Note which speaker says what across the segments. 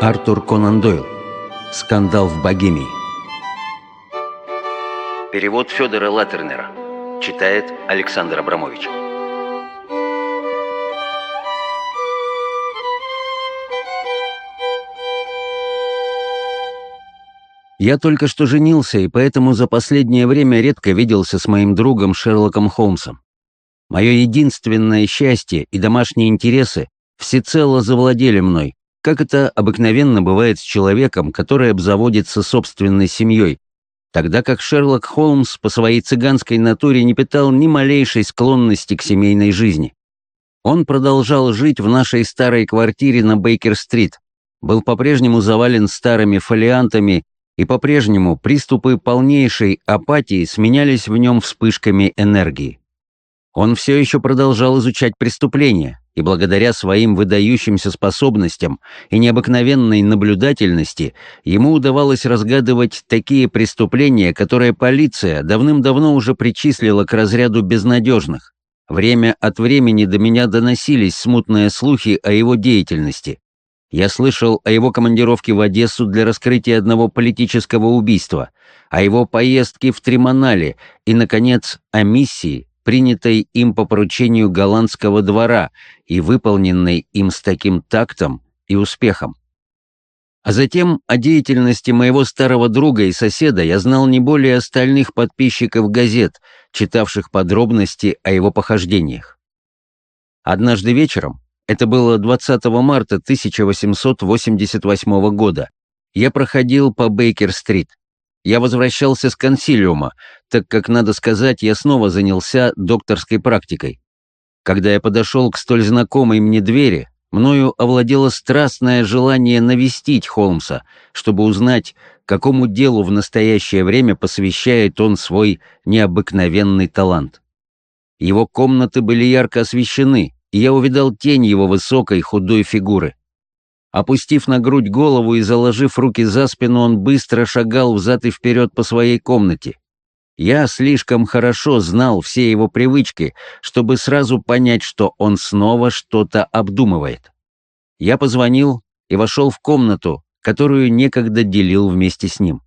Speaker 1: Артур Конан Дойл. Скандал в Богемии.
Speaker 2: Перевод Федора Латернера. Читает Александр Абрамович.
Speaker 1: Я только что женился, и поэтому за последнее время редко виделся с моим другом Шерлоком Холмсом. Мое единственное счастье и домашние интересы всецело завладели мной, как это обыкновенно бывает с человеком, который обзаводится собственной семьей, тогда как Шерлок Холмс по своей цыганской натуре не питал ни малейшей склонности к семейной жизни. Он продолжал жить в нашей старой квартире на Бейкер-стрит, был по-прежнему завален старыми фолиантами, и по-прежнему приступы полнейшей апатии сменялись в нем вспышками энергии. Он все еще продолжал изучать преступления, и благодаря своим выдающимся способностям и необыкновенной наблюдательности ему удавалось разгадывать такие преступления, которые полиция давным-давно уже причислила к разряду безнадежных. Время от времени до меня доносились смутные слухи о его деятельности. Я слышал о его командировке в Одессу для раскрытия одного политического убийства, о его поездке в Тримонале и, наконец, о миссии, принятой им по поручению голландского двора и выполненной им с таким тактом и успехом. А затем о деятельности моего старого друга и соседа я знал не более остальных подписчиков газет, читавших подробности о его похождениях. Однажды вечером, это было 20 марта 1888 года, я проходил по Бейкер-стрит. Я возвращался с консилиума, так как, надо сказать, я снова занялся докторской практикой. Когда я подошел к столь знакомой мне двери, мною овладело страстное желание навестить Холмса, чтобы узнать, какому делу в настоящее время посвящает он свой необыкновенный талант. Его комнаты были ярко освещены, и я увидал тень его высокой худой фигуры. Опустив на грудь голову и заложив руки за спину, он быстро шагал взад и вперед по своей комнате. Я слишком хорошо знал все его привычки, чтобы сразу понять, что он снова что-то обдумывает. Я позвонил и вошел в комнату, которую некогда делил вместе с ним.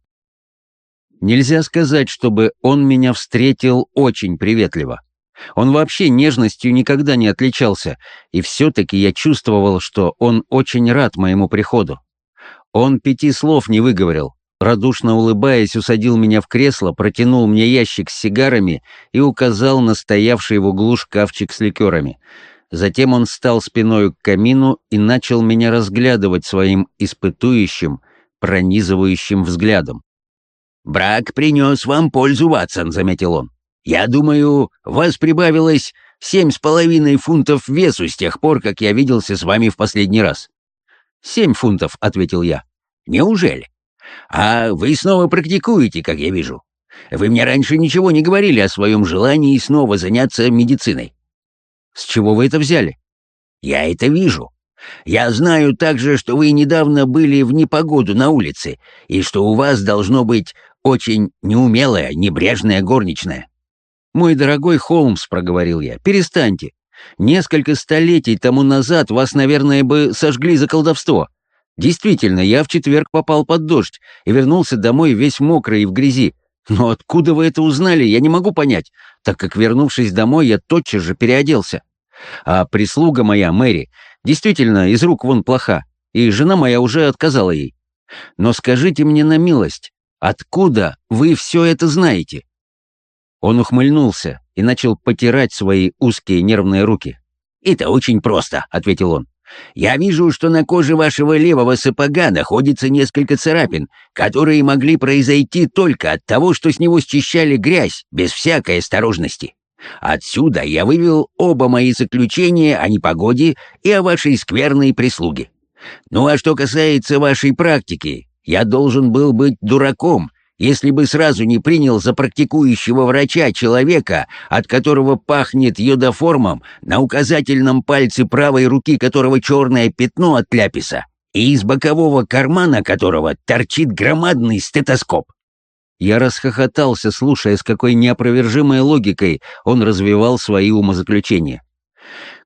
Speaker 1: Нельзя сказать, чтобы он меня встретил очень приветливо. Он вообще нежностью никогда не отличался, и все-таки я чувствовал, что он очень рад моему приходу. Он пяти слов не выговорил, радушно улыбаясь, усадил меня в кресло, протянул мне ящик с сигарами и указал на стоявший в углу шкафчик с ликерами. Затем он стал спиной к камину и начал меня разглядывать своим испытующим, пронизывающим взглядом. «Брак принес вам пользу, Ватсон», — заметил он. Я думаю, вас прибавилось семь с половиной фунтов весу с тех пор, как я виделся с вами в последний раз. Семь фунтов, — ответил я. Неужели? А вы снова практикуете, как я вижу. Вы мне раньше ничего не говорили о своем желании снова заняться медициной. С чего вы это взяли? Я это вижу. Я знаю также, что вы недавно были в непогоду на улице, и что у вас должно быть очень неумелая, небрежная горничная. «Мой дорогой Холмс», — проговорил я, — «перестаньте. Несколько столетий тому назад вас, наверное, бы сожгли за колдовство. Действительно, я в четверг попал под дождь и вернулся домой весь мокрый и в грязи. Но откуда вы это узнали, я не могу понять, так как, вернувшись домой, я тотчас же переоделся. А прислуга моя, Мэри, действительно из рук вон плоха, и жена моя уже отказала ей. Но скажите мне на милость, откуда вы все это знаете?» Он ухмыльнулся и начал потирать свои узкие нервные руки. «Это очень просто», — ответил он. «Я вижу, что на коже вашего левого сапога находится несколько царапин, которые могли произойти только от того, что с него счищали грязь, без всякой осторожности. Отсюда я вывел оба мои заключения о непогоде и о вашей скверной прислуге. Ну а что касается вашей практики, я должен был быть дураком, если бы сразу не принял за практикующего врача человека, от которого пахнет йодоформом, на указательном пальце правой руки которого черное пятно от ляписа, и из бокового кармана которого торчит громадный стетоскоп. Я расхохотался, слушая, с какой неопровержимой логикой он развивал свои умозаключения.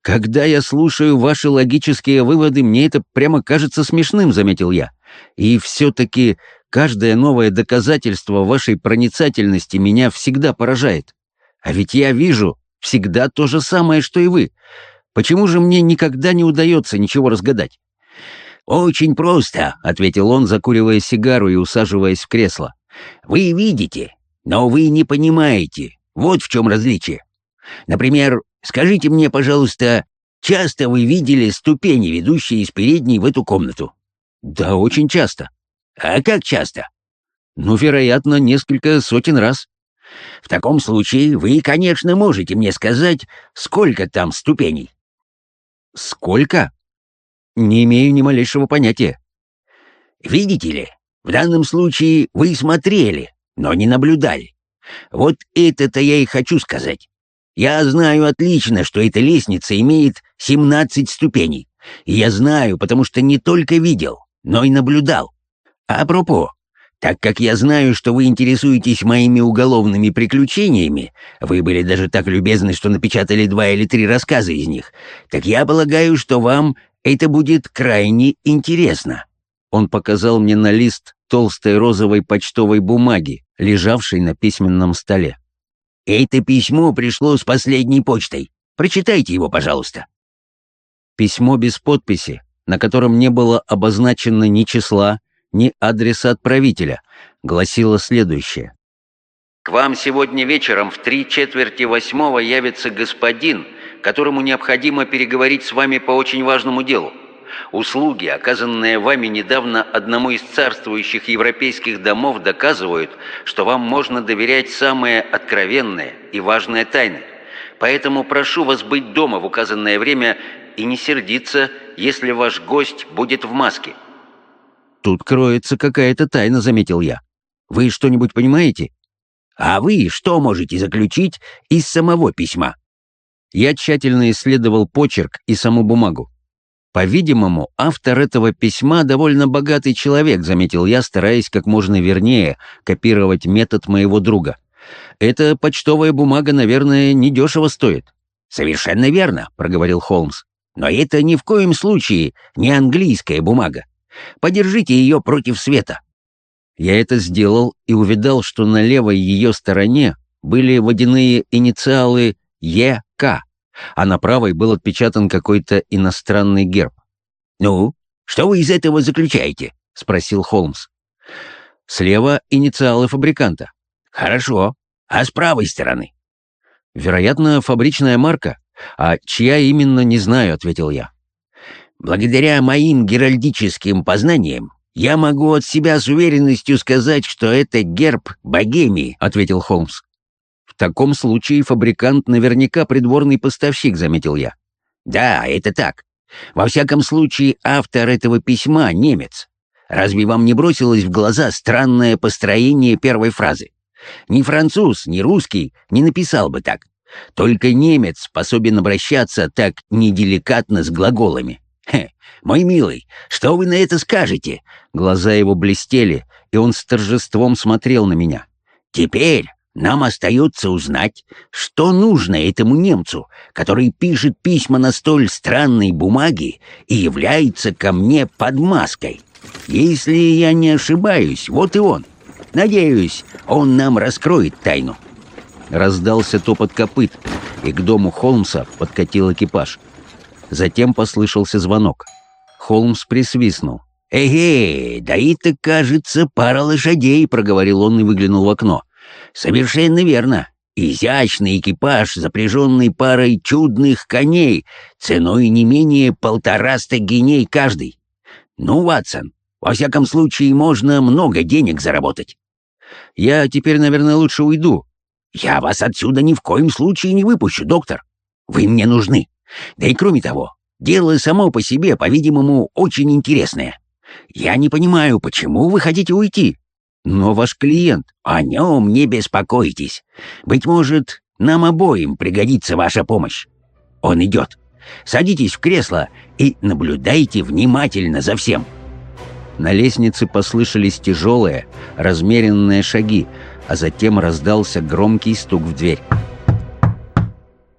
Speaker 1: «Когда я слушаю ваши логические выводы, мне это прямо кажется смешным», — заметил я. «И все-таки каждое новое доказательство вашей проницательности меня всегда поражает. А ведь я вижу всегда то же самое, что и вы. Почему же мне никогда не удается ничего разгадать?»
Speaker 3: «Очень просто», — ответил он, закуривая сигару и усаживаясь в кресло. «Вы видите, но вы не понимаете. Вот в чем различие. Например, скажите мне, пожалуйста, часто вы видели ступени, ведущие из передней в эту комнату?
Speaker 1: Да, очень часто.
Speaker 3: А как часто?
Speaker 1: Ну, вероятно, несколько сотен раз.
Speaker 3: В таком случае вы, конечно, можете мне сказать, сколько там ступеней.
Speaker 1: Сколько? Не имею ни малейшего понятия.
Speaker 3: Видите ли, в данном случае вы смотрели, но не наблюдали. Вот это-то я и хочу сказать. Я знаю отлично, что эта лестница имеет 17 ступеней. И я знаю, потому что не только видел, но и наблюдал. А пропо, так как я знаю, что вы интересуетесь моими уголовными приключениями, вы были даже так любезны, что напечатали два или три рассказа из них, так я полагаю, что вам это будет крайне интересно».
Speaker 1: Он показал мне на лист толстой розовой почтовой бумаги, лежавшей на письменном столе.
Speaker 3: «Это письмо пришло с последней почтой. Прочитайте его, пожалуйста».
Speaker 1: Письмо без подписи, на котором не было обозначено ни числа, ни адреса отправителя, гласило следующее.
Speaker 2: «К вам сегодня вечером в три четверти восьмого явится господин, которому необходимо переговорить с вами по очень важному делу. Услуги, оказанные вами недавно одному из царствующих европейских домов, доказывают, что вам можно доверять самые откровенные и важные тайны. Поэтому прошу вас быть дома в указанное время и не сердиться, если ваш гость будет в маске».
Speaker 1: «Тут кроется какая-то тайна», — заметил я. «Вы что-нибудь понимаете?»
Speaker 3: «А вы что можете заключить из самого письма?»
Speaker 1: Я тщательно исследовал почерк и саму бумагу. По-видимому, автор этого письма довольно богатый человек, заметил я, стараясь как можно вернее копировать метод моего друга. Эта почтовая бумага, наверное, недешево стоит.
Speaker 3: «Совершенно верно», — проговорил Холмс. «Но это ни в коем случае не английская бумага. Подержите ее против света».
Speaker 1: Я это сделал и увидал, что на левой ее стороне были водяные инициалы «ЕК», а на правой был отпечатан какой-то иностранный герб.
Speaker 3: «Ну, что вы из этого заключаете?» — спросил Холмс.
Speaker 1: «Слева инициалы фабриканта».
Speaker 3: «Хорошо. А с правой стороны?»
Speaker 1: «Вероятно, фабричная марка. А чья именно, не знаю», — ответил я.
Speaker 3: «Благодаря моим геральдическим познаниям я могу от себя с уверенностью сказать, что это герб Богемии», — ответил Холмс.
Speaker 1: «В таком случае фабрикант наверняка придворный поставщик», — заметил я.
Speaker 3: «Да, это так. Во всяком случае, автор этого письма — немец. Разве вам не бросилось в глаза странное построение первой фразы? Ни француз, ни русский не написал бы так. Только немец способен обращаться так неделикатно с глаголами. Хе, мой милый, что вы на это скажете?»
Speaker 1: Глаза его блестели, и он с торжеством смотрел на меня.
Speaker 3: «Теперь нам остается узнать, что нужно этому немцу, который пишет письма на столь странной бумаге и является ко мне под маской. Если я не ошибаюсь, вот и он. Надеюсь, он нам раскроет тайну».
Speaker 1: Раздался топот копыт, и к дому Холмса подкатил экипаж. Затем послышался звонок. Холмс присвистнул.
Speaker 3: «Эгей, да это, кажется, пара лошадей», — проговорил он и выглянул в окно. «Совершенно верно. Изящный экипаж, запряженный парой чудных коней, ценой не менее полтораста геней каждый. Ну, Ватсон, во всяком случае, можно много денег заработать».
Speaker 1: «Я теперь, наверное, лучше уйду».
Speaker 3: «Я вас отсюда ни в коем случае не выпущу, доктор. Вы мне нужны. Да и кроме того, дело само по себе, по-видимому, очень интересное. Я не понимаю, почему вы хотите уйти. Но ваш клиент, о нем не беспокойтесь. Быть может, нам обоим пригодится ваша помощь. Он идет. Садитесь в кресло и наблюдайте внимательно за всем.
Speaker 1: На лестнице послышались тяжелые, размеренные шаги, а затем раздался громкий стук в дверь.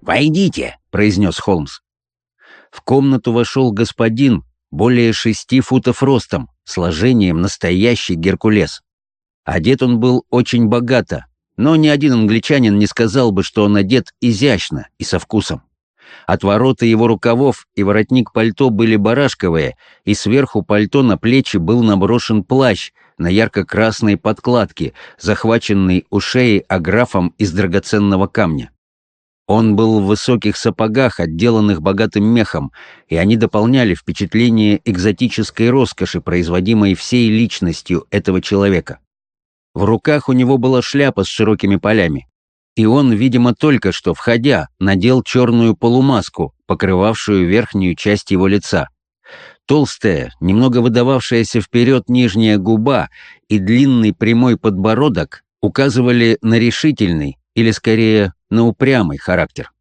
Speaker 3: «Войдите», — произнес Холмс.
Speaker 1: В комнату вошел господин, более шести футов ростом, сложением настоящий Геркулес. Одет он был очень богато, но ни один англичанин не сказал бы, что он одет изящно и со вкусом. Отвороты его рукавов и воротник пальто были барашковые, и сверху пальто на плечи был наброшен плащ на ярко-красной подкладке, захваченный у шеи аграфом из драгоценного камня. Он был в высоких сапогах, отделанных богатым мехом, и они дополняли впечатление экзотической роскоши, производимой всей личностью этого человека. В руках у него была шляпа с широкими полями, и он, видимо, только что, входя, надел черную полумаску, покрывавшую верхнюю часть его лица. Толстая, немного выдававшаяся вперед нижняя губа и длинный прямой подбородок указывали на решительный, или скорее на упрямый характер.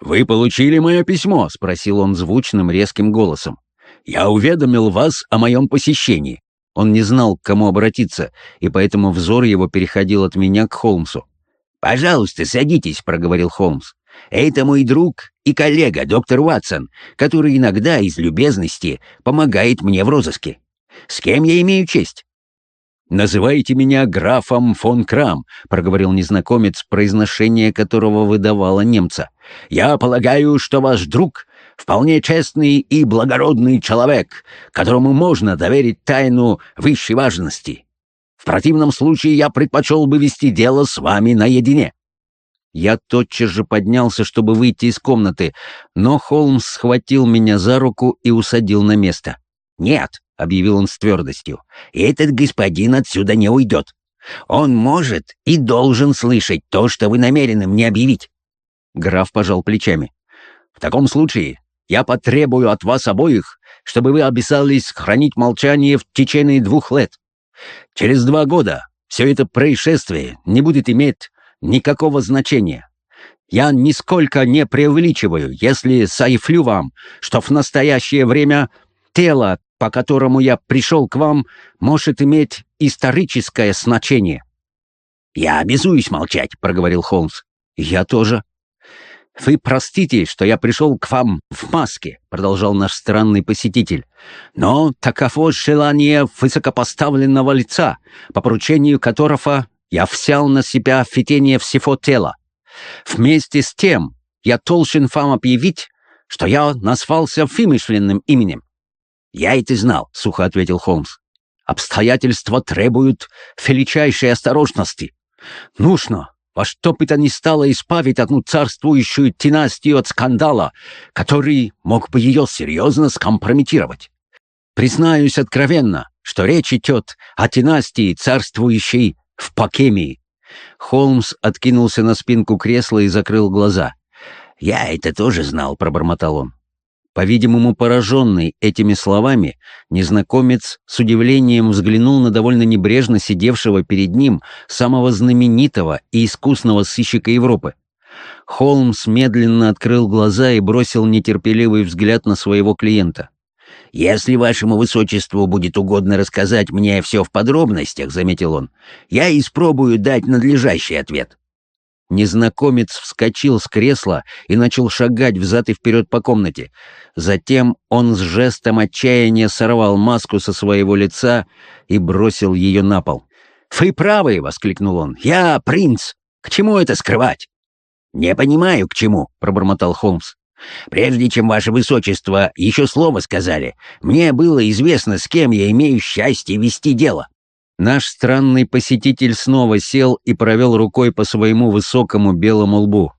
Speaker 1: «Вы получили мое письмо?» — спросил он звучным резким голосом. «Я уведомил вас о моем посещении». Он не знал, к кому обратиться, и поэтому взор его переходил от меня к Холмсу.
Speaker 3: «Пожалуйста, садитесь», — проговорил Холмс. «Это мой друг и коллега, доктор Ватсон, который иногда из любезности помогает мне в розыске. С кем я имею честь?»
Speaker 1: «Называйте меня графом фон Крам», — проговорил незнакомец, произношение которого выдавало немца.
Speaker 3: «Я полагаю, что ваш друг — вполне честный и благородный человек, которому можно доверить тайну высшей важности. В противном случае я предпочел бы вести дело с вами наедине».
Speaker 1: Я тотчас же поднялся, чтобы выйти из комнаты, но Холмс схватил меня за руку и усадил на место.
Speaker 3: «Нет», — объявил он с твердостью, — «этот господин отсюда не уйдет. Он может и должен слышать то, что вы намерены мне объявить».
Speaker 1: Граф пожал плечами.
Speaker 3: «В таком случае я потребую от вас обоих, чтобы вы обязались хранить молчание в течение двух лет. Через два года все это происшествие не будет иметь никакого значения. Я нисколько не преувеличиваю, если соифлю вам, что в настоящее время тело, по которому я пришел к вам, может иметь историческое значение». «Я обязуюсь молчать», — проговорил Холмс.
Speaker 1: «Я тоже», «Вы простите, что я пришел к вам в маске», — продолжал наш странный посетитель. «Но таково желание высокопоставленного лица, по поручению которого я взял на себя фитение всего тела. Вместе с тем я должен вам объявить, что я назвался вымышленным именем».
Speaker 3: «Я это знал», — сухо ответил Холмс.
Speaker 1: «Обстоятельства требуют величайшей осторожности. Нужно, во что бы то ни стало избавить одну царствующую династию от скандала, который мог бы ее серьезно скомпрометировать. Признаюсь откровенно, что речь идет о династии, царствующей в Покемии. Холмс откинулся на спинку кресла и закрыл глаза.
Speaker 3: «Я это тоже знал», — пробормотал он.
Speaker 1: По-видимому, пораженный этими словами, незнакомец с удивлением взглянул на довольно небрежно сидевшего перед ним самого знаменитого и искусного сыщика Европы. Холмс медленно открыл глаза и бросил нетерпеливый взгляд на своего клиента.
Speaker 3: «Если вашему высочеству будет угодно рассказать мне все в подробностях», — заметил он, — «я испробую дать надлежащий ответ».
Speaker 1: Незнакомец вскочил с кресла и начал шагать взад и вперед по комнате. Затем он с жестом отчаяния сорвал маску со своего лица и бросил ее на пол.
Speaker 3: «Вы правы!» — воскликнул он. «Я принц! К чему это скрывать?» «Не понимаю, к чему», — пробормотал Холмс. «Прежде чем ваше высочество еще слово сказали, мне было известно, с кем я имею счастье вести дело.
Speaker 1: Наш странный посетитель снова сел и провел рукой по своему высокому белому лбу.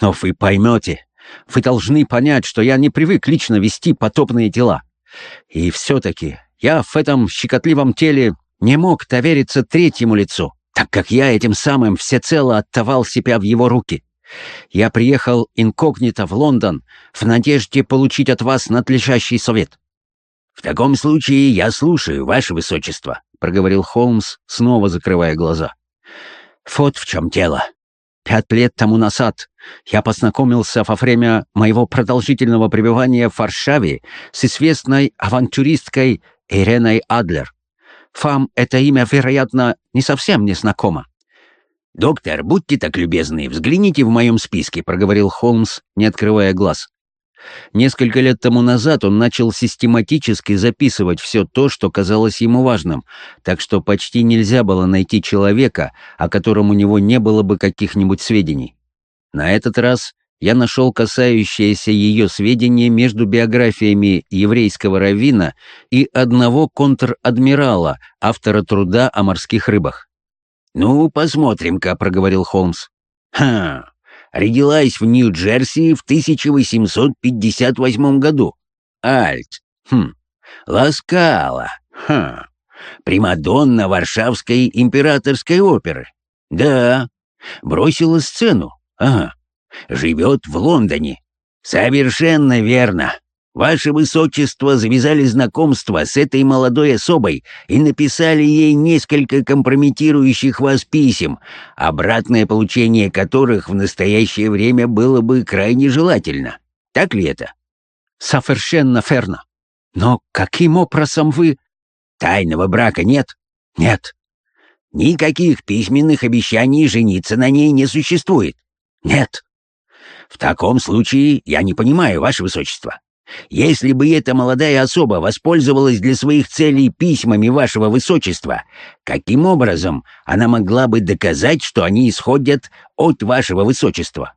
Speaker 1: «Но вы поймете, вы должны понять, что я не привык лично вести потопные дела. И все-таки я в этом щекотливом теле не мог довериться третьему лицу, так как я этим самым всецело оттавал себя в его руки. Я приехал инкогнито в Лондон в надежде получить от вас надлежащий совет.
Speaker 3: «В таком случае я слушаю, ваше высочество», — проговорил Холмс, снова закрывая глаза.
Speaker 1: «Вот в чем дело. Пять лет тому назад я познакомился во время моего продолжительного пребывания в Варшаве с известной авантюристкой Иреной Адлер. Вам это имя, вероятно, не совсем не знакомо».
Speaker 3: «Доктор, будьте так любезны, взгляните в моем списке», — проговорил Холмс, не открывая глаз.
Speaker 1: Несколько лет тому назад он начал систематически записывать все то, что казалось ему важным, так что почти нельзя было найти человека, о котором у него не было бы каких-нибудь сведений. На этот раз я нашел касающиеся ее сведения между биографиями еврейского раввина и одного контр-адмирала, автора труда о морских рыбах.
Speaker 3: «Ну, посмотрим-ка», — проговорил Холмс. «Ха, родилась в Нью-Джерси в 1858 году. Альт, хм, Ласкала, ха, Примадонна Варшавской императорской оперы. Да, бросила сцену, ага, живет в Лондоне. Совершенно верно. Ваше Высочество завязали знакомство с этой молодой особой и написали ей несколько компрометирующих вас писем, обратное получение которых в настоящее время было бы крайне желательно. Так ли это?
Speaker 1: Совершенно ферно. Но каким образом вы...
Speaker 3: Тайного брака нет?
Speaker 1: Нет.
Speaker 3: Никаких письменных обещаний жениться на ней не существует?
Speaker 1: Нет.
Speaker 3: В таком случае я не понимаю, Ваше Высочество. Если бы эта молодая особа воспользовалась для своих целей письмами вашего высочества, каким образом она могла бы доказать, что они исходят от вашего высочества?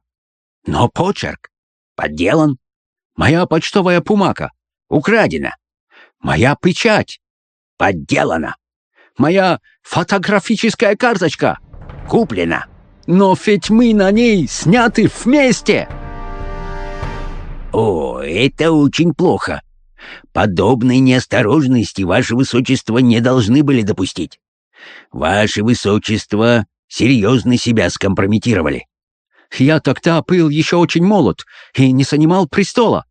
Speaker 1: Но почерк
Speaker 3: подделан.
Speaker 1: Моя почтовая пумага
Speaker 3: украдена.
Speaker 1: Моя печать
Speaker 3: подделана.
Speaker 1: Моя фотографическая карточка
Speaker 3: куплена.
Speaker 1: Но ведь мы на ней сняты вместе.
Speaker 3: «О, это очень плохо. Подобной неосторожности Ваше Высочество не должны были допустить. Ваше Высочество серьезно себя скомпрометировали».
Speaker 1: «Я тогда был еще очень молод и не занимал престола.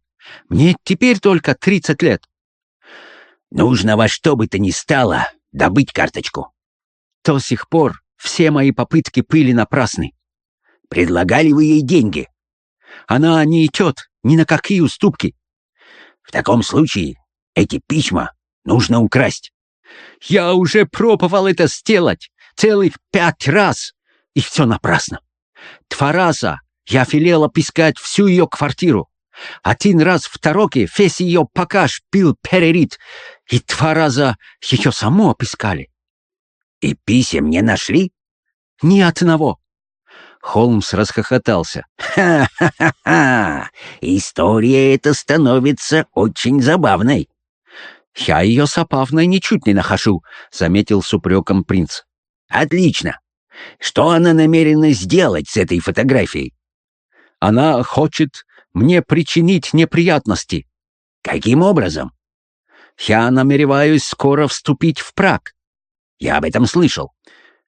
Speaker 1: Мне теперь только тридцать лет».
Speaker 3: «Нужно во что бы то ни стало добыть карточку».
Speaker 1: До сих пор все мои попытки были напрасны.
Speaker 3: «Предлагали вы ей деньги?»
Speaker 1: Она не идет ни на какие уступки.
Speaker 3: В таком случае эти письма нужно украсть.
Speaker 1: Я уже пробовал это сделать целых пять раз, и все напрасно. Два раза я велел опискать всю ее квартиру. Один раз в Тароке весь ее покаж пил перерит, и два раза ее саму опискали.
Speaker 3: И писем не нашли?
Speaker 1: Ни одного. Холмс расхохотался.
Speaker 3: «Ха-ха-ха! История эта становится очень забавной».
Speaker 1: «Я ее забавной ничуть не нахожу», — заметил с упреком принц.
Speaker 3: «Отлично. Что она намерена сделать с этой фотографией?»
Speaker 1: «Она хочет мне причинить неприятности».
Speaker 3: «Каким образом?»
Speaker 1: «Я намереваюсь скоро вступить в брак».
Speaker 3: «Я об этом слышал».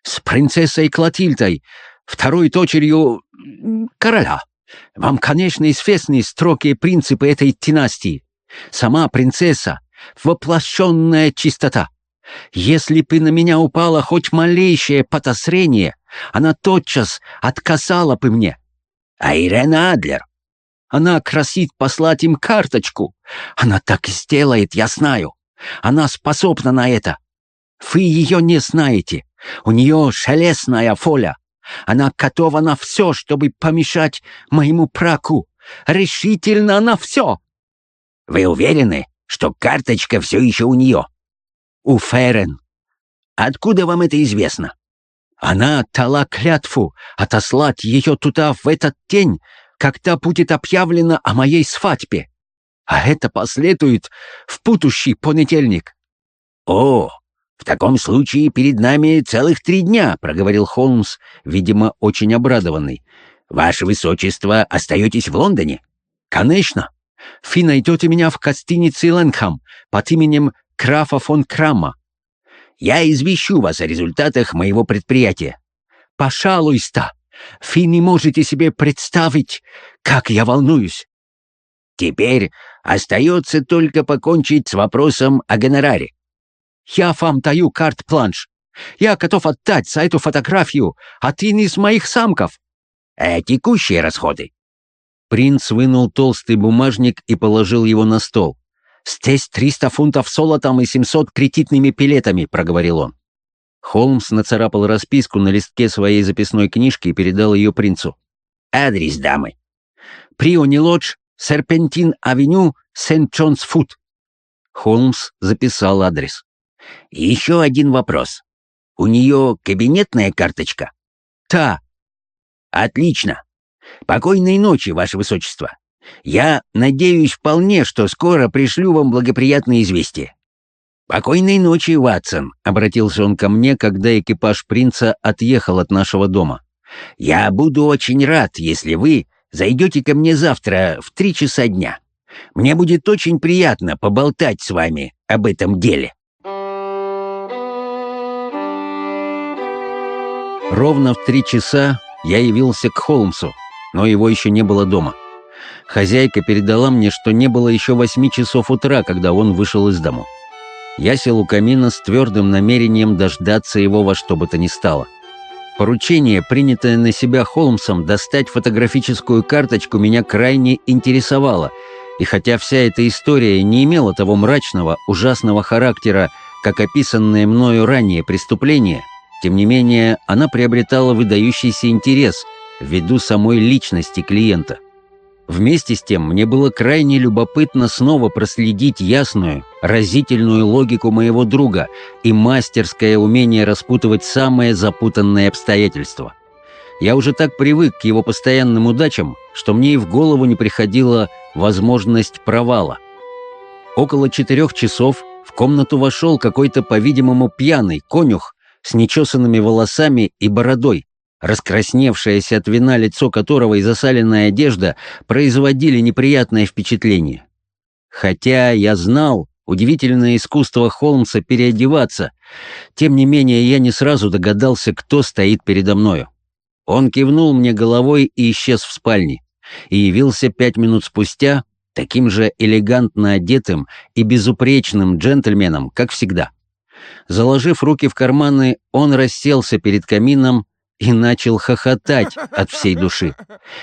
Speaker 1: «С принцессой Клотильдой, второй дочерью короля. Вам, конечно, известны строки принципы этой династии. Сама принцесса — воплощенная чистота. Если бы на меня упало хоть малейшее подозрение, она тотчас отказала бы мне.
Speaker 3: А Ирена Адлер?
Speaker 1: Она красит послать им карточку. Она так и сделает, я знаю. Она способна на это. Вы ее не знаете. У нее шелестная воля. Она готова на все, чтобы помешать моему праку. Решительно на все.
Speaker 3: Вы уверены, что карточка все еще у нее?
Speaker 1: У Ферен.
Speaker 3: Откуда вам это известно?
Speaker 1: Она дала клятву отослать ее туда в этот день, когда будет объявлено о моей свадьбе. А это последует в будущий понедельник.
Speaker 3: О, «В таком случае перед нами целых три дня», — проговорил Холмс, видимо, очень обрадованный. «Ваше Высочество, остаетесь в Лондоне?»
Speaker 1: «Конечно. Вы найдете меня в гостинице Ленхам под именем Крафа фон Крама.
Speaker 3: Я извещу вас о результатах моего предприятия».
Speaker 1: «Пожалуйста, вы не можете себе представить, как я волнуюсь».
Speaker 3: «Теперь остается только покончить с вопросом о гонораре.
Speaker 1: Я вам даю карт-планш. Я готов отдать за эту фотографию один из моих самков.
Speaker 3: А текущие расходы?»
Speaker 1: Принц вынул толстый бумажник и положил его на стол. «Здесь триста фунтов золотом и семьсот кредитными билетами», — проговорил он. Холмс нацарапал расписку на листке своей записной книжки и передал ее принцу.
Speaker 3: «Адрес дамы».
Speaker 1: «Приони Лодж,
Speaker 3: Серпентин-авеню, Сент-Джонс-Фуд». Холмс записал адрес. «Еще один вопрос. У нее кабинетная карточка?» «Та». «Отлично. Покойной ночи, Ваше Высочество. Я надеюсь вполне, что скоро пришлю вам благоприятное известие». «Покойной ночи, Ватсон», — обратился он ко мне, когда экипаж принца отъехал от нашего дома. «Я буду очень рад, если вы зайдете ко мне завтра в три часа дня. Мне будет очень приятно поболтать с вами об этом деле».
Speaker 1: Ровно в три часа я явился к Холмсу, но его еще не было дома. Хозяйка передала мне, что не было еще восьми часов утра, когда он вышел из дому. Я сел у камина с твердым намерением дождаться его во что бы то ни стало. Поручение, принятое на себя Холмсом, достать фотографическую карточку, меня крайне интересовало, и хотя вся эта история не имела того мрачного, ужасного характера, как описанное мною ранее преступление, тем не менее она приобретала выдающийся интерес ввиду самой личности клиента. Вместе с тем, мне было крайне любопытно снова проследить ясную, разительную логику моего друга и мастерское умение распутывать самые запутанные обстоятельства. Я уже так привык к его постоянным удачам, что мне и в голову не приходила возможность провала. Около четырех часов в комнату вошел какой-то, по-видимому, пьяный конюх с нечесанными волосами и бородой, раскрасневшееся от вина лицо которого и засаленная одежда производили неприятное впечатление. Хотя я знал удивительное искусство Холмса переодеваться, тем не менее я не сразу догадался, кто стоит передо мною. Он кивнул мне головой и исчез в спальне, и явился пять минут спустя таким же элегантно одетым и безупречным джентльменом, как всегда. Заложив руки в карманы, он расселся перед камином и начал хохотать от всей души.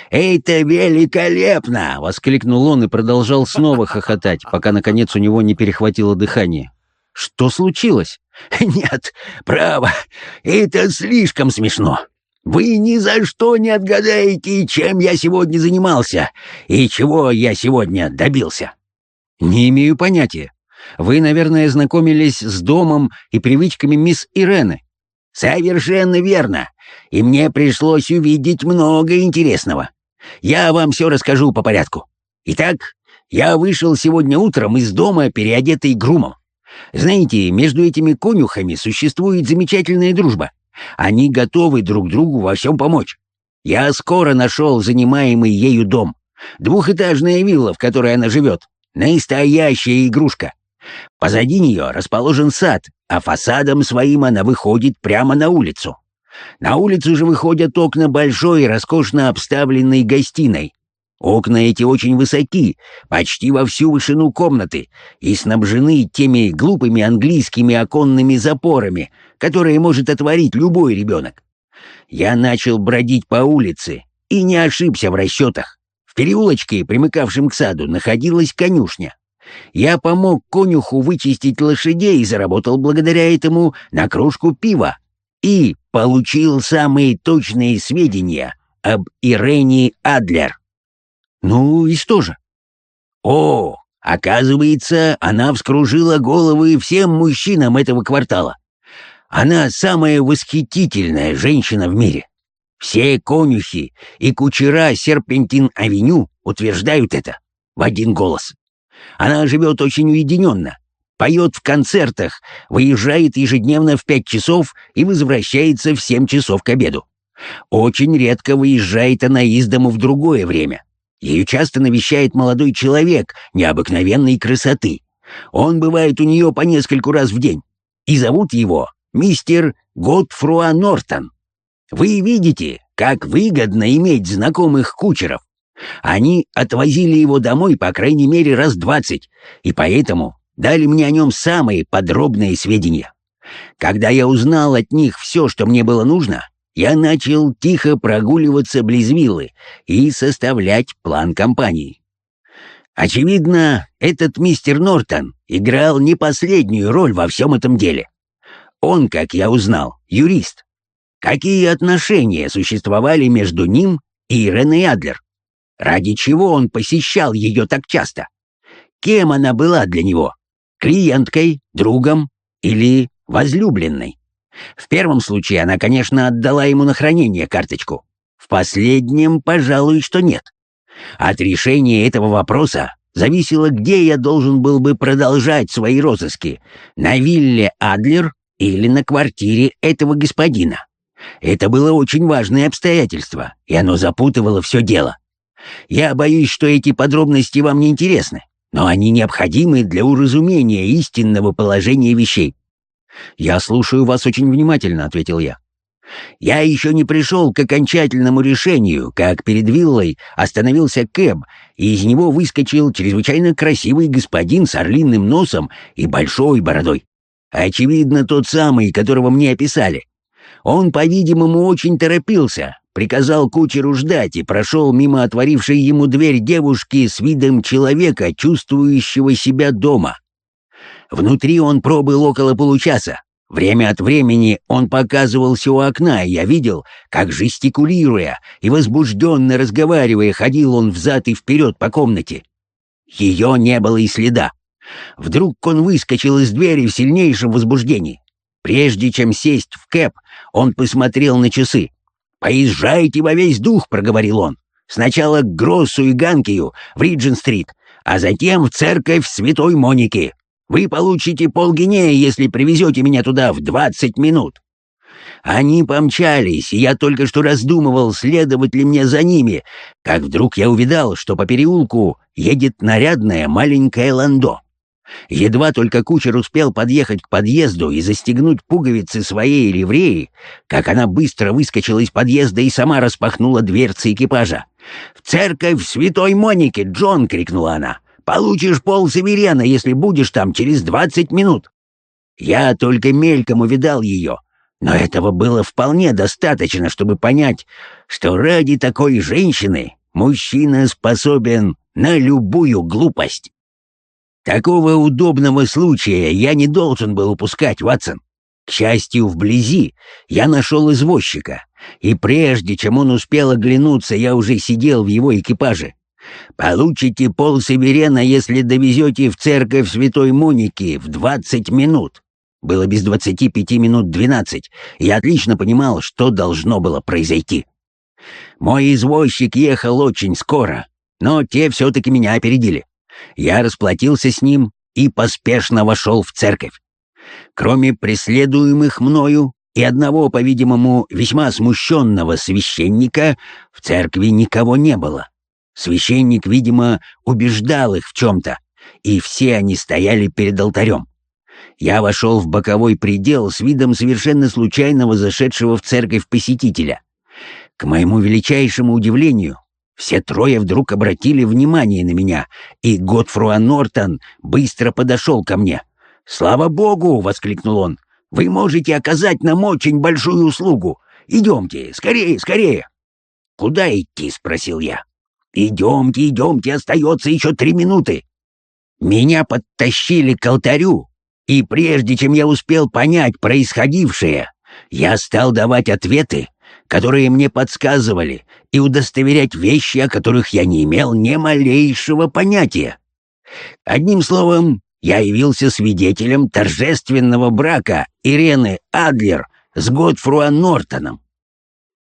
Speaker 3: «Это великолепно!»
Speaker 1: — воскликнул он и продолжал снова хохотать, пока, наконец, у него не перехватило дыхание. «Что случилось?»
Speaker 3: «Нет, право, это слишком смешно. Вы ни за что не отгадаете, чем я сегодня занимался и чего я сегодня добился».
Speaker 1: «Не имею понятия. Вы, наверное, знакомились с домом и привычками мисс Ирены».
Speaker 3: «Совершенно верно и мне пришлось увидеть много интересного. Я вам все расскажу по порядку. Итак, я вышел сегодня утром из дома, переодетый грумом. Знаете, между этими конюхами существует замечательная дружба. Они готовы друг другу во всем помочь. Я скоро нашел занимаемый ею дом. Двухэтажная вилла, в которой она живет. Настоящая игрушка. Позади нее расположен сад, а фасадом своим она выходит прямо на улицу. На улицу же выходят окна большой роскошно обставленной гостиной. Окна эти очень высоки, почти во всю вышину комнаты, и снабжены теми глупыми английскими оконными запорами, которые может отворить любой ребенок. Я начал бродить по улице и не ошибся в расчетах. В переулочке, примыкавшем к саду, находилась конюшня. Я помог конюху вычистить лошадей и заработал благодаря этому на кружку пива, и получил самые точные сведения об Ирене Адлер.
Speaker 1: Ну и что же?
Speaker 3: О, оказывается, она вскружила головы всем мужчинам этого квартала. Она самая восхитительная женщина в мире. Все конюхи и кучера Серпентин-авеню утверждают это в один голос. Она живет очень уединенно, поет в концертах, выезжает ежедневно в пять часов и возвращается в семь часов к обеду. Очень редко выезжает она из дому в другое время. Ее часто навещает молодой человек необыкновенной красоты. Он бывает у нее по нескольку раз в день. И зовут его мистер Готфруа Нортон. Вы видите, как выгодно иметь знакомых кучеров. Они отвозили его домой по крайней мере раз двадцать, и поэтому дали мне о нем самые подробные сведения. Когда я узнал от них все, что мне было нужно, я начал тихо прогуливаться близ виллы и составлять план компании. Очевидно, этот мистер Нортон играл не последнюю роль во всем этом деле. Он, как я узнал, юрист. Какие отношения существовали между ним и Иреной Адлер? Ради чего он посещал ее так часто? Кем она была для него? Клиенткой, другом или возлюбленной? В первом случае она, конечно, отдала ему на хранение карточку. В последнем, пожалуй, что нет. От решения этого вопроса зависело, где я должен был бы продолжать свои розыски — на вилле Адлер или на квартире этого господина. Это было очень важное обстоятельство, и оно запутывало все дело. Я боюсь, что эти подробности вам не интересны, но они необходимы для уразумения истинного положения вещей. «Я слушаю вас очень внимательно», — ответил я. Я еще не пришел к окончательному решению, как перед виллой остановился Кэб, и из него выскочил чрезвычайно красивый господин с орлиным носом и большой бородой. Очевидно, тот самый, которого мне описали. Он, по-видимому, очень торопился, приказал кучеру ждать и прошел мимо отворившей ему дверь девушки с видом человека, чувствующего себя дома. Внутри он пробыл около получаса, Время от времени он показывался у окна, и я видел, как, жестикулируя и возбужденно разговаривая, ходил он взад и вперед по комнате. Ее не было и следа. Вдруг он выскочил из двери в сильнейшем возбуждении. Прежде чем сесть в кэп, он посмотрел на часы. «Поезжайте во весь дух», — проговорил он. «Сначала к Гроссу и Ганкию в Риджин-стрит, а затем в церковь Святой Моники. Вы получите полгинея, если привезете меня туда в двадцать минут». Они помчались, и я только что раздумывал, следовать ли мне за ними, как вдруг я увидал, что по переулку едет нарядное маленькое ландо. Едва только кучер успел подъехать к подъезду и застегнуть пуговицы своей ливреи, как она быстро выскочила из подъезда и сама распахнула дверцы экипажа. «В церковь святой Моники, Джон!» — крикнула она. Получишь пол северена, если будешь там через двадцать минут. Я только мельком увидал ее, но этого было вполне достаточно, чтобы понять, что ради такой женщины мужчина способен на любую глупость. Такого удобного случая я не должен был упускать, Ватсон. К счастью, вблизи я нашел извозчика, и прежде чем он успел оглянуться, я уже сидел в его экипаже. Получите пол северена, если довезете в церковь Святой Моники в двадцать минут. Было без двадцати пяти минут двенадцать. Я отлично понимал, что должно было произойти. Мой извозчик ехал очень скоро, но те все-таки меня опередили. Я расплатился с ним и поспешно вошел в церковь. Кроме преследуемых мною и одного, по-видимому, весьма смущенного священника, в церкви никого не было. Священник, видимо, убеждал их в чем-то, и все они стояли перед алтарем. Я вошел в боковой предел с видом совершенно случайного зашедшего в церковь посетителя. К моему величайшему удивлению, все трое вдруг обратили внимание на меня, и Готфруа Нортон быстро подошел ко мне. «Слава Богу!» — воскликнул он. «Вы можете оказать нам очень большую услугу. Идемте, скорее, скорее!» «Куда идти?» — спросил я. «Идемте, идемте, остается еще три минуты». Меня подтащили к алтарю, и прежде чем я успел понять происходившее, я стал давать ответы, которые мне подсказывали, и удостоверять вещи, о которых я не имел ни малейшего понятия. Одним словом, я явился свидетелем торжественного брака Ирены Адлер с Готфруа Нортоном.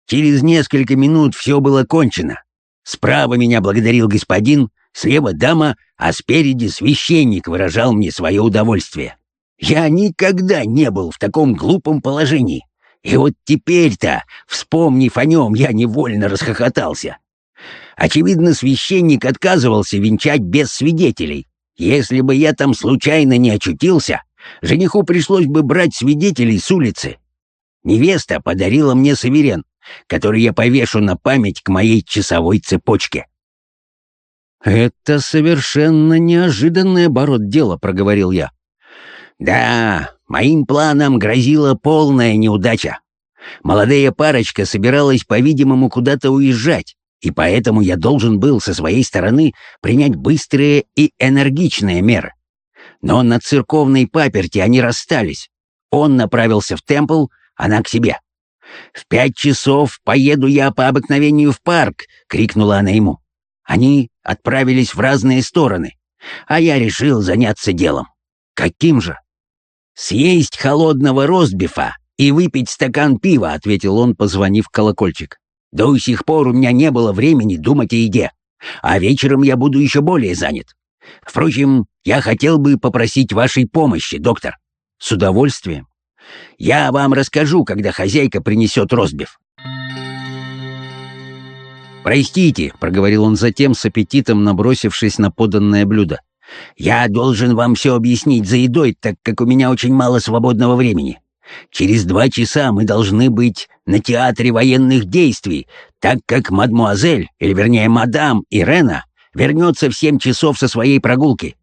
Speaker 3: Через несколько минут все было кончено. Справа меня благодарил господин, слева дама, а спереди священник выражал мне свое удовольствие. Я никогда не был в таком глупом положении. И вот теперь-то, вспомнив о нем, я невольно расхохотался. Очевидно, священник отказывался венчать без свидетелей. Если бы я там случайно не очутился, жениху пришлось бы брать свидетелей с улицы. Невеста подарила мне суверен, который я повешу на память к моей часовой цепочке.
Speaker 1: «Это совершенно неожиданный оборот дела», — проговорил я.
Speaker 3: «Да, моим планам грозила полная неудача. Молодая парочка собиралась, по-видимому, куда-то уезжать, и поэтому я должен был со своей стороны принять быстрые и энергичные меры. Но на церковной паперти они расстались. Он направился в темпл, она к себе. «В пять часов поеду я по обыкновению в парк!» — крикнула она ему. Они отправились в разные стороны, а я решил заняться делом.
Speaker 1: Каким же?
Speaker 3: Съесть холодного ростбифа и выпить стакан пива, ответил он, позвонив в колокольчик. До сих пор у меня не было времени думать о еде, а вечером я буду еще более занят. Впрочем, я хотел бы попросить вашей помощи, доктор.
Speaker 1: С удовольствием.
Speaker 3: Я вам расскажу, когда хозяйка принесет ростбиф.
Speaker 1: «Простите», — проговорил он затем с аппетитом, набросившись на поданное блюдо.
Speaker 3: «Я должен вам все объяснить за едой, так как у меня очень мало свободного времени. Через два часа мы должны быть на театре военных действий, так как мадмуазель, или вернее мадам Ирена, вернется в семь часов со своей прогулки.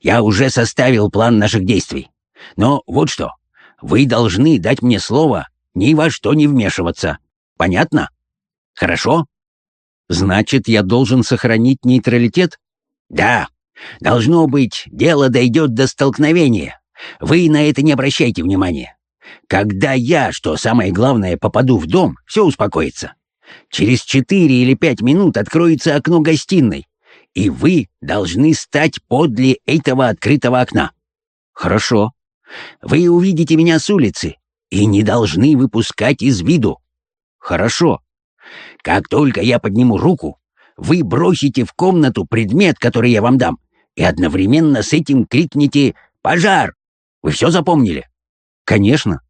Speaker 3: Я уже составил план наших действий. Но вот что, вы должны дать мне слово ни во что не вмешиваться. Понятно? Хорошо?
Speaker 1: Значит, я должен сохранить нейтралитет?
Speaker 3: Да. Должно быть, дело дойдет до столкновения. Вы на это не обращайте внимания. Когда я, что самое главное, попаду в дом, все успокоится. Через четыре или пять минут откроется окно гостиной, и вы должны стать подле этого открытого окна.
Speaker 1: Хорошо.
Speaker 3: Вы увидите меня с улицы и не должны выпускать из виду.
Speaker 1: Хорошо.
Speaker 3: Как только я подниму руку, вы бросите в комнату предмет, который я вам дам, и одновременно с этим крикните «Пожар!». Вы все запомнили?
Speaker 1: Конечно.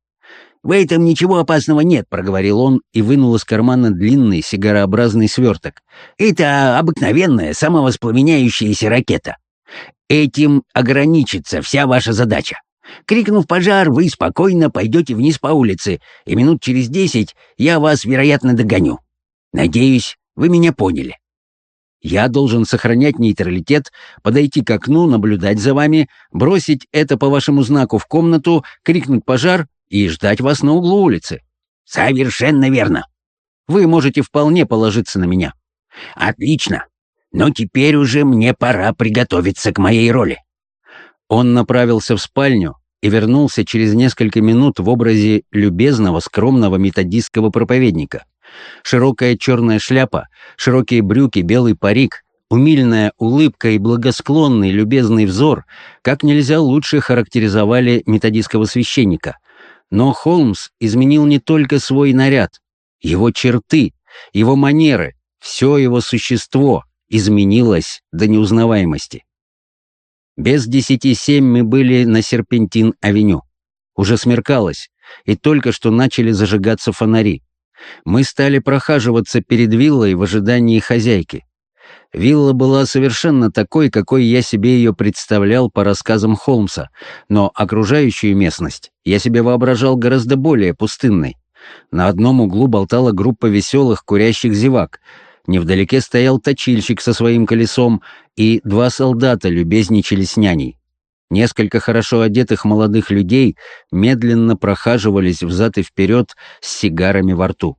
Speaker 3: В этом ничего опасного нет, проговорил он и вынул из кармана длинный сигарообразный сверток. Это обыкновенная самовоспламеняющаяся ракета. Этим ограничится вся ваша задача. Крикнув «пожар», вы спокойно пойдете вниз по улице, и минут через десять я вас, вероятно, догоню. Надеюсь, вы меня поняли.
Speaker 1: Я должен сохранять нейтралитет, подойти к окну, наблюдать за вами, бросить это по вашему знаку в комнату, крикнуть «пожар» и ждать вас на углу улицы.
Speaker 3: Совершенно верно.
Speaker 1: Вы можете вполне положиться на меня.
Speaker 3: Отлично. Но теперь уже мне пора приготовиться к моей роли.
Speaker 1: Он направился в спальню, и вернулся через несколько минут в образе любезного, скромного методистского проповедника. Широкая черная шляпа, широкие брюки, белый парик, умильная улыбка и благосклонный, любезный взор как нельзя лучше характеризовали методистского священника. Но Холмс изменил не только свой наряд, его черты, его манеры, все его существо изменилось до неузнаваемости. Без десяти семь мы были на Серпентин-авеню. Уже смеркалось, и только что начали зажигаться фонари. Мы стали прохаживаться перед виллой в ожидании хозяйки. Вилла была совершенно такой, какой я себе ее представлял по рассказам Холмса, но окружающую местность я себе воображал гораздо более пустынной. На одном углу болтала группа веселых курящих зевак — Невдалеке стоял точильщик со своим колесом, и два солдата любезничали с няней. Несколько хорошо одетых молодых людей медленно прохаживались взад и вперед с сигарами во рту.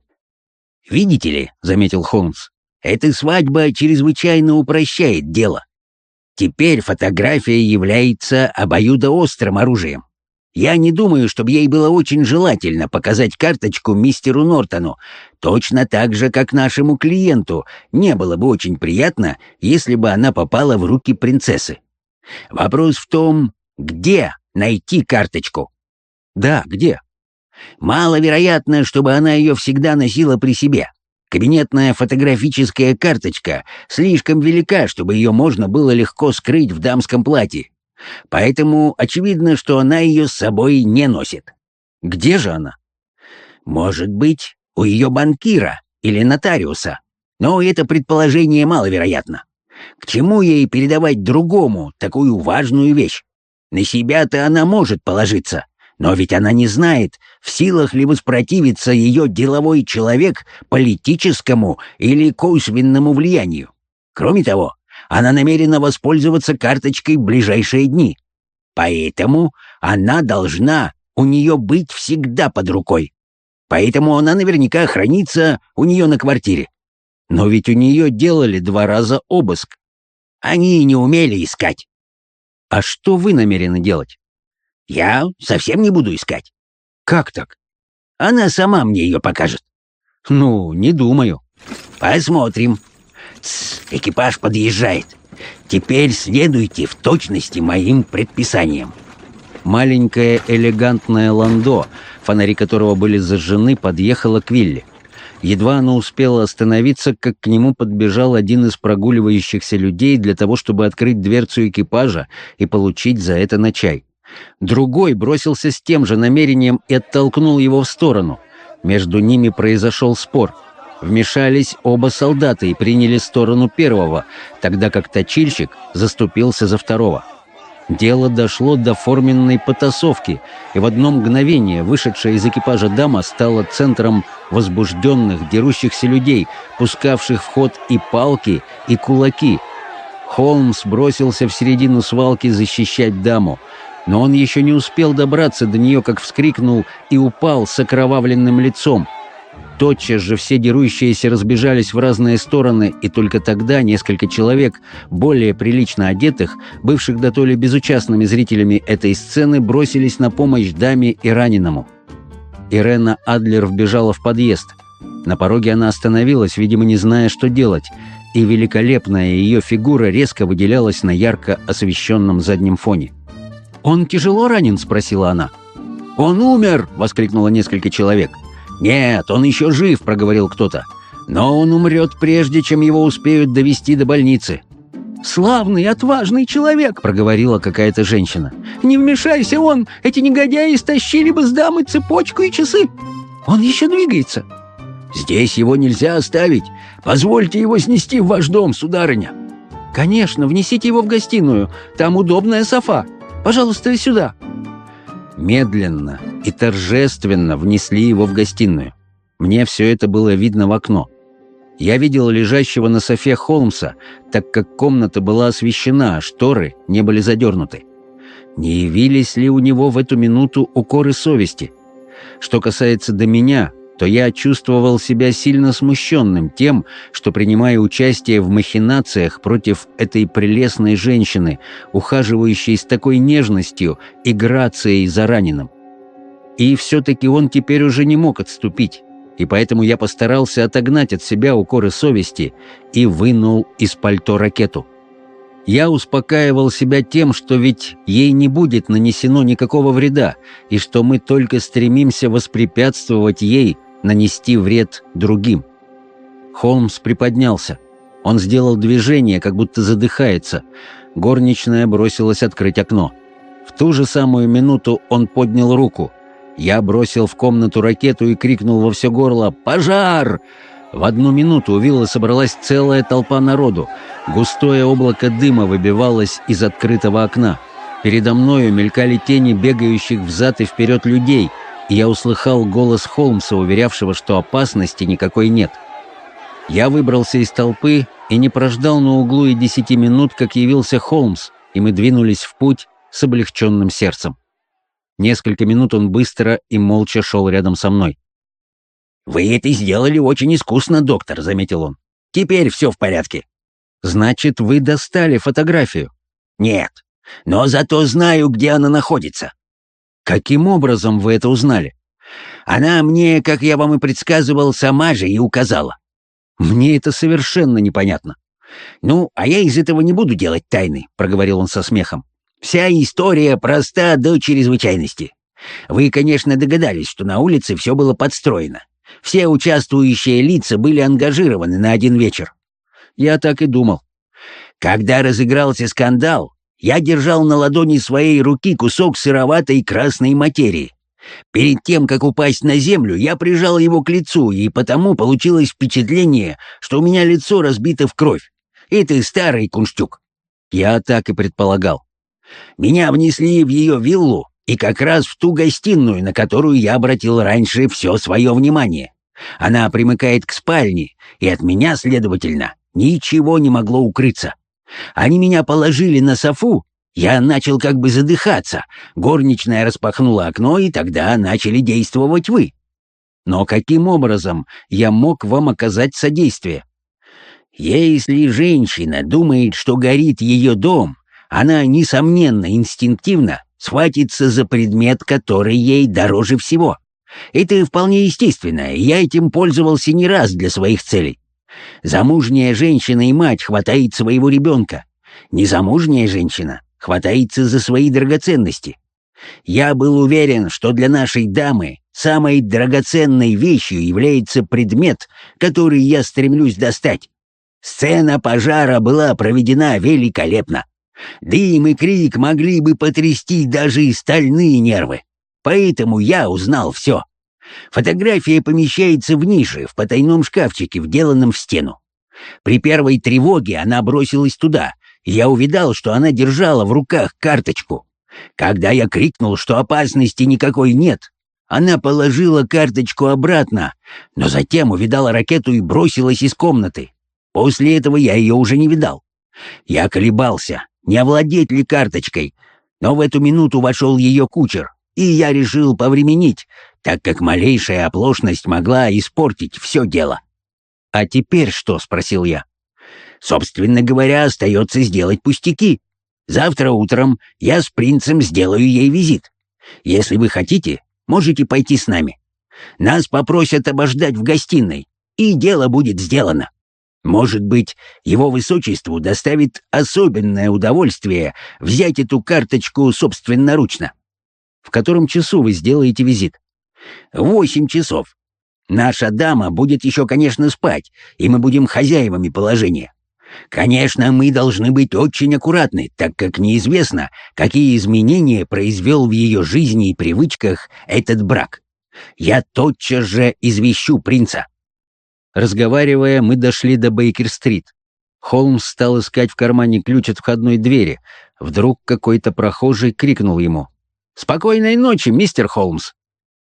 Speaker 3: «Видите ли», — заметил Холмс, — «эта свадьба чрезвычайно упрощает дело. Теперь фотография является обоюдоострым оружием. Я не думаю, чтобы ей было очень желательно показать карточку мистеру Нортону, точно так же, как нашему клиенту не было бы очень приятно, если бы она попала в руки принцессы. Вопрос в том, где найти карточку?
Speaker 1: Да, где?
Speaker 3: Маловероятно, чтобы она ее всегда носила при себе. Кабинетная фотографическая карточка слишком велика, чтобы ее можно было легко скрыть в дамском платье. Поэтому очевидно, что она ее с собой не носит.
Speaker 1: Где же она?
Speaker 3: Может быть, у ее банкира или нотариуса. Но это предположение маловероятно. К чему ей передавать другому такую важную вещь? На себя-то она может положиться, но ведь она не знает, в силах ли воспротивиться ее деловой человек политическому или косвенному влиянию. Кроме того, она намерена воспользоваться карточкой в ближайшие дни. Поэтому она должна у нее быть всегда под рукой. Поэтому она наверняка хранится у нее на квартире.
Speaker 1: Но ведь у нее делали два раза обыск.
Speaker 3: Они не умели искать.
Speaker 1: А что вы намерены делать?
Speaker 3: Я совсем не буду искать.
Speaker 1: Как так?
Speaker 3: Она сама мне ее покажет.
Speaker 1: Ну, не думаю.
Speaker 3: Посмотрим. Тс, экипаж подъезжает. Теперь следуйте в точности моим предписаниям.
Speaker 1: Маленькое элегантное ландо, фонари которого были зажжены, подъехало к вилле. Едва она успела остановиться, как к нему подбежал один из прогуливающихся людей для того, чтобы открыть дверцу экипажа и получить за это на чай. Другой бросился с тем же намерением и оттолкнул его в сторону. Между ними произошел спор. Вмешались оба солдата и приняли сторону первого, тогда как точильщик заступился за второго. Дело дошло до форменной потасовки, и в одно мгновение вышедшая из экипажа дама стала центром возбужденных, дерущихся людей, пускавших в ход и палки, и кулаки. Холмс бросился в середину свалки защищать даму, но он еще не успел добраться до нее, как вскрикнул и упал с окровавленным лицом. Тотчас же все дерущиеся разбежались в разные стороны, и только тогда несколько человек, более прилично одетых, бывших до то ли безучастными зрителями этой сцены, бросились на помощь даме и раненому. Ирена Адлер вбежала в подъезд. На пороге она остановилась, видимо, не зная, что делать, и великолепная ее фигура резко выделялась на ярко освещенном заднем фоне. «Он тяжело ранен?» — спросила она.
Speaker 3: «Он умер!» — воскликнуло несколько человек. «Нет, он еще жив!» — проговорил кто-то. «Но он умрет, прежде чем его успеют довести до больницы».
Speaker 4: «Славный, отважный человек!» — проговорила какая-то женщина. «Не вмешайся он! Эти негодяи стащили бы с дамы цепочку и часы! Он еще двигается!»
Speaker 3: «Здесь его нельзя оставить! Позвольте его снести в ваш дом, сударыня!»
Speaker 4: «Конечно, внесите его в гостиную, там удобная софа!» Пожалуйста, сюда!»
Speaker 1: Медленно и торжественно внесли его в гостиную. Мне все это было видно в окно. Я видел лежащего на софе Холмса, так как комната была освещена, а шторы не были задернуты. Не явились ли у него в эту минуту укоры совести? Что касается до меня, то я чувствовал себя сильно смущенным тем, что принимаю участие в махинациях против этой прелестной женщины, ухаживающей с такой нежностью и грацией за раненым. И все-таки он теперь уже не мог отступить, и поэтому я постарался отогнать от себя укоры совести и вынул из пальто ракету. Я успокаивал себя тем, что ведь ей не будет нанесено никакого вреда, и что мы только стремимся воспрепятствовать ей нанести вред другим. Холмс приподнялся. Он сделал движение, как будто задыхается. Горничная бросилась открыть окно. В ту же самую минуту он поднял руку. Я бросил в комнату ракету и крикнул во все горло «Пожар!». В одну минуту у виллы собралась целая толпа народу. Густое облако дыма выбивалось из открытого окна. Передо мною мелькали тени бегающих взад и вперед людей — я услыхал голос Холмса, уверявшего, что опасности никакой нет. Я выбрался из толпы и не прождал на углу и десяти минут, как явился Холмс, и мы двинулись в путь с облегченным сердцем. Несколько минут он быстро и молча шел рядом со мной.
Speaker 3: «Вы это сделали очень искусно, доктор», — заметил он. «Теперь все в порядке».
Speaker 1: «Значит, вы достали фотографию?»
Speaker 3: «Нет, но зато знаю, где она находится».
Speaker 1: Каким образом вы это узнали?
Speaker 3: Она мне, как я вам и предсказывал, сама же и указала.
Speaker 1: Мне это совершенно непонятно.
Speaker 3: Ну, а я из этого не буду делать тайны, проговорил он со смехом. Вся история проста до чрезвычайности. Вы, конечно, догадались, что на улице все было подстроено. Все участвующие лица были ангажированы на один вечер.
Speaker 1: Я так и думал.
Speaker 3: Когда разыгрался скандал, я держал на ладони своей руки кусок сыроватой красной материи. Перед тем, как упасть на землю, я прижал его к лицу, и потому получилось впечатление, что у меня лицо разбито в кровь. Это старый кунштюк.
Speaker 1: Я так и предполагал.
Speaker 3: Меня внесли в ее виллу, и как раз в ту гостиную, на которую я обратил раньше все свое внимание. Она примыкает к спальне, и от меня, следовательно, ничего не могло укрыться. Они меня положили на софу, я начал как бы задыхаться. Горничная распахнула окно, и тогда начали действовать вы.
Speaker 1: Но каким образом я мог вам оказать содействие?
Speaker 3: Если женщина думает, что горит ее дом, она, несомненно, инстинктивно схватится за предмет, который ей дороже всего. Это вполне естественно, я этим пользовался не раз для своих целей. Замужняя женщина и мать хватает своего ребенка. Незамужняя женщина хватается за свои драгоценности. Я был уверен, что для нашей дамы самой драгоценной вещью является предмет, который я стремлюсь достать. Сцена пожара была проведена великолепно. Дым и крик могли бы потрясти даже и стальные нервы. Поэтому я узнал все. Фотография помещается в нише, в потайном шкафчике, вделанном в стену. При первой тревоге она бросилась туда, я увидал, что она держала в руках карточку. Когда я крикнул, что опасности никакой нет, она положила карточку обратно, но затем увидала ракету и бросилась из комнаты. После этого я ее уже не видал. Я колебался, не овладеть ли карточкой, но в эту минуту вошел ее кучер, и я решил повременить, так как малейшая оплошность могла испортить все дело. «А теперь что?» — спросил я. «Собственно говоря, остается сделать пустяки. Завтра утром я с принцем сделаю ей визит. Если вы хотите, можете пойти с нами. Нас попросят обождать в гостиной, и дело будет сделано. Может быть, его высочеству доставит особенное удовольствие взять эту карточку собственноручно. В котором часу вы сделаете визит? Восемь часов. Наша дама будет еще, конечно, спать, и мы будем хозяевами положения. Конечно, мы должны быть очень аккуратны, так как неизвестно, какие изменения произвел в ее жизни и привычках этот брак. Я тотчас же извещу принца. Разговаривая, мы дошли до Бейкер-стрит. Холмс стал искать в кармане ключ от входной двери. Вдруг какой-то прохожий крикнул ему. «Спокойной ночи, мистер Холмс!»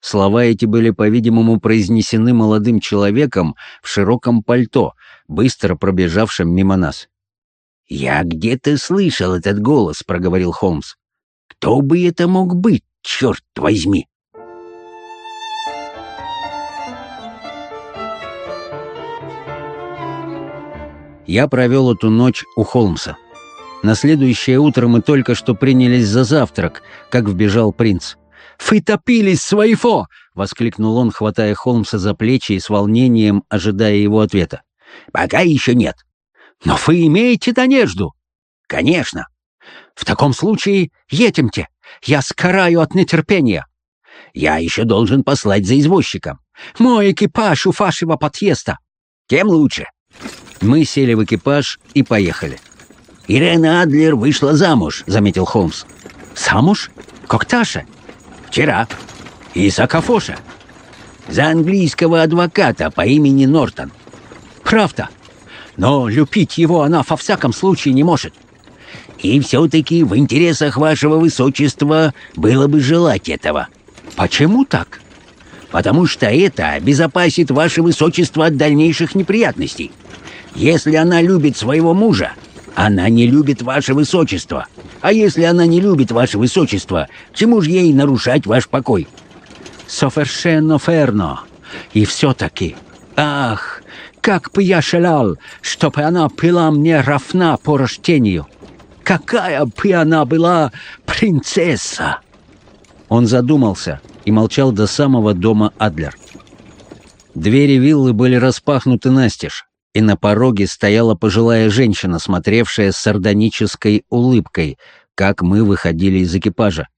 Speaker 3: Слова эти были, по-видимому, произнесены молодым человеком в широком пальто, быстро пробежавшим мимо нас. «Я где-то слышал этот голос», — проговорил Холмс. «Кто бы это мог быть, черт возьми?» Я провел эту ночь у Холмса. На следующее утро мы только что принялись за завтрак, как вбежал принц. «Вы топились, своего!» — воскликнул он, хватая Холмса за плечи и с волнением ожидая его ответа. «Пока еще нет». «Но вы имеете надежду?» «Конечно». «В таком случае едемте. Я скараю от нетерпения». «Я еще должен послать за извозчиком». «Мой экипаж у вашего подъезда». «Тем лучше». Мы сели в экипаж и поехали. «Ирена Адлер вышла замуж», — заметил Холмс. «Замуж? Как Таша?» «Вчера. И за Кафоша. За английского адвоката по имени Нортон». «Правда. Но любить его она во всяком случае не может». «И все-таки в интересах вашего высочества было бы желать этого». «Почему так?» «Потому что это обезопасит ваше высочество от дальнейших неприятностей». Если она любит своего мужа, она не любит ваше высочество. А если она не любит ваше высочество, чему же ей нарушать ваш покой? Совершенно ферно. И все-таки, ах, как бы я желал, чтобы она была мне равна по рождению. Какая бы она была принцесса!» Он задумался и молчал до самого дома Адлер. Двери виллы были распахнуты настежь и на пороге стояла пожилая женщина, смотревшая с сардонической улыбкой, как мы выходили из экипажа.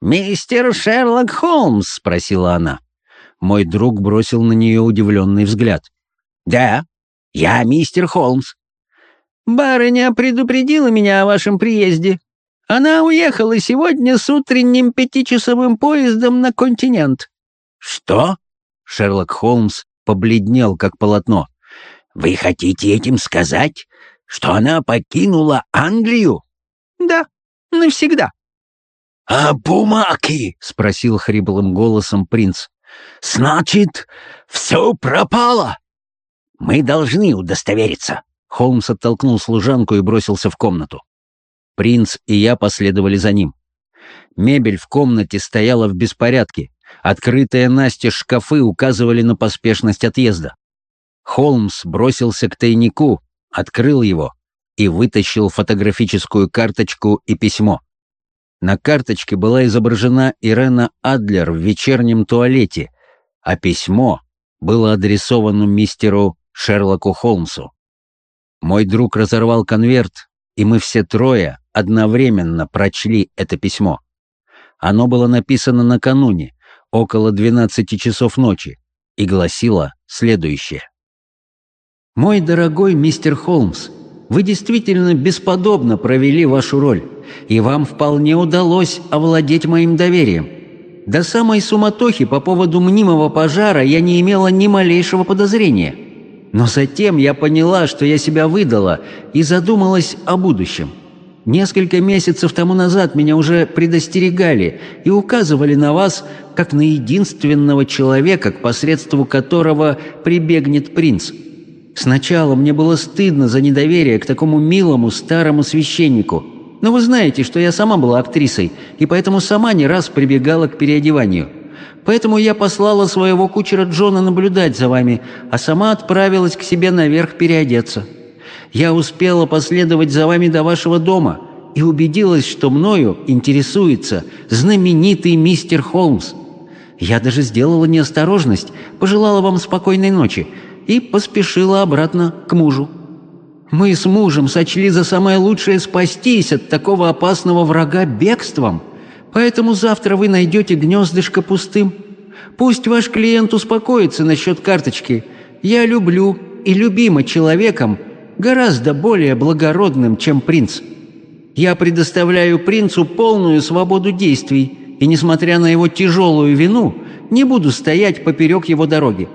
Speaker 3: «Мистер Шерлок Холмс?» — спросила она. Мой друг бросил на нее удивленный взгляд. «Да, я мистер Холмс». «Барыня предупредила меня о вашем приезде. Она уехала сегодня с утренним пятичасовым поездом на континент». «Что?» — Шерлок Холмс побледнел, как полотно. Вы хотите этим сказать, что она покинула Англию? Да, навсегда. А бумаги? спросил хриплым голосом принц. Значит, все пропало. Мы должны удостовериться. Холмс оттолкнул служанку и бросился в комнату. Принц и я последовали за ним. Мебель в комнате стояла в беспорядке. Открытые Насте шкафы указывали на поспешность отъезда. Холмс бросился к тайнику, открыл его и вытащил фотографическую карточку и письмо. На карточке была изображена Ирена Адлер в вечернем туалете, а письмо было адресовано мистеру
Speaker 1: Шерлоку Холмсу. Мой друг разорвал конверт, и мы все трое одновременно прочли это письмо. Оно было написано накануне, около 12 часов ночи, и гласило следующее. «Мой дорогой мистер Холмс, вы действительно бесподобно провели вашу роль, и вам вполне удалось овладеть моим доверием. До самой суматохи по поводу мнимого пожара я не имела ни малейшего подозрения. Но затем я поняла, что я себя выдала, и задумалась о будущем. Несколько месяцев тому назад меня уже предостерегали и указывали на вас как на единственного человека, к посредству которого прибегнет принц. Сначала мне было стыдно за недоверие к такому милому старому священнику, но вы знаете, что я сама была актрисой, и поэтому сама не раз прибегала к переодеванию. Поэтому я послала своего кучера Джона наблюдать за вами, а сама отправилась к себе наверх переодеться. Я успела последовать за вами до вашего дома и убедилась, что мною интересуется знаменитый мистер Холмс. Я даже сделала неосторожность, пожелала вам спокойной ночи и поспешила обратно к мужу. Мы с мужем сочли за самое лучшее спастись от такого опасного врага бегством, поэтому завтра вы найдете гнездышко пустым. Пусть ваш клиент успокоится насчет карточки. Я люблю и любима человеком, гораздо более благородным, чем принц. Я предоставляю принцу полную свободу действий, и, несмотря на его тяжелую вину, не буду стоять поперек его дороги.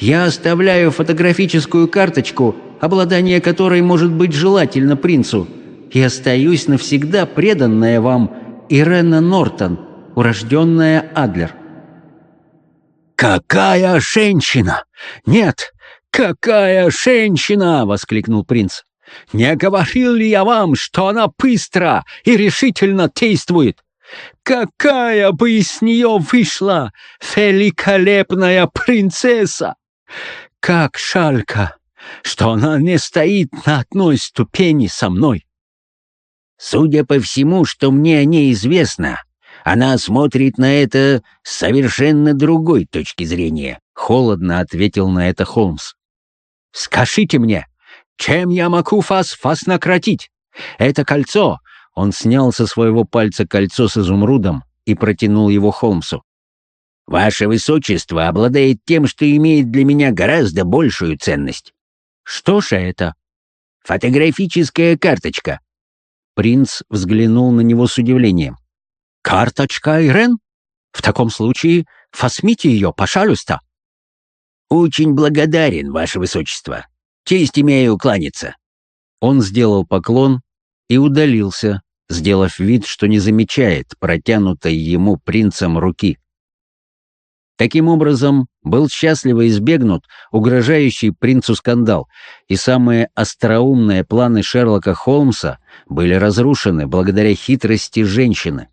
Speaker 1: Я оставляю фотографическую карточку, обладание которой может быть желательно принцу, и остаюсь навсегда преданная вам Ирена Нортон, урожденная Адлер».
Speaker 4: «Какая женщина! Нет, какая женщина!» — воскликнул принц. «Не говорил ли я вам, что она быстро и решительно действует? Какая бы из нее вышла великолепная принцесса! Как шалька, что она не стоит на одной ступени со мной!»
Speaker 3: «Судя по всему, что мне о ней известно, она смотрит на это с совершенно другой точки зрения», — холодно ответил на это Холмс.
Speaker 4: «Скажите мне, чем я могу вас, накратить? Это кольцо...» Он снял со своего пальца кольцо с изумрудом и протянул его Холмсу.
Speaker 3: «Ваше Высочество обладает тем, что имеет для меня гораздо большую ценность».
Speaker 4: «Что же это?»
Speaker 3: «Фотографическая карточка».
Speaker 1: Принц взглянул на него с удивлением.
Speaker 4: «Карточка Ирен? В таком случае фасмите ее, пожалуйста».
Speaker 3: «Очень благодарен, Ваше Высочество. Честь имею кланяться».
Speaker 1: Он сделал поклон и удалился, сделав вид, что не замечает протянутой ему принцем руки. Таким образом, был счастливо избегнут угрожающий принцу скандал, и самые остроумные планы Шерлока Холмса были разрушены благодаря хитрости женщины.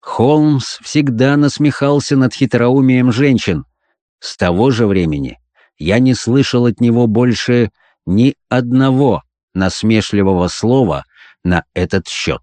Speaker 1: Холмс всегда насмехался над хитроумием женщин. С того же времени я не слышал от него больше ни одного насмешливого слова на этот счет.